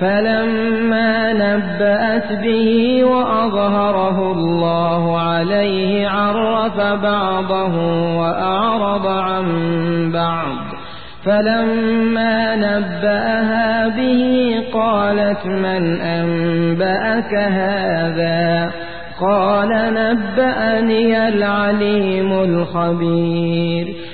فلما نبأت به وأظهره الله عليه عرف بعضه وأعرض عن بعض. فلما نبأها به قالت من أنبأك هذا؟ قال نبأني العليم الخبير.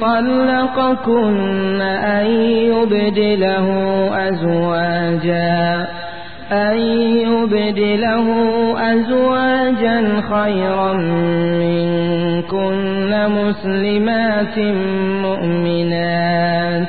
طلقكن أن يبدله أزواجا أن يبدله أزواجا خيرا منكن مسلمات مؤمنات.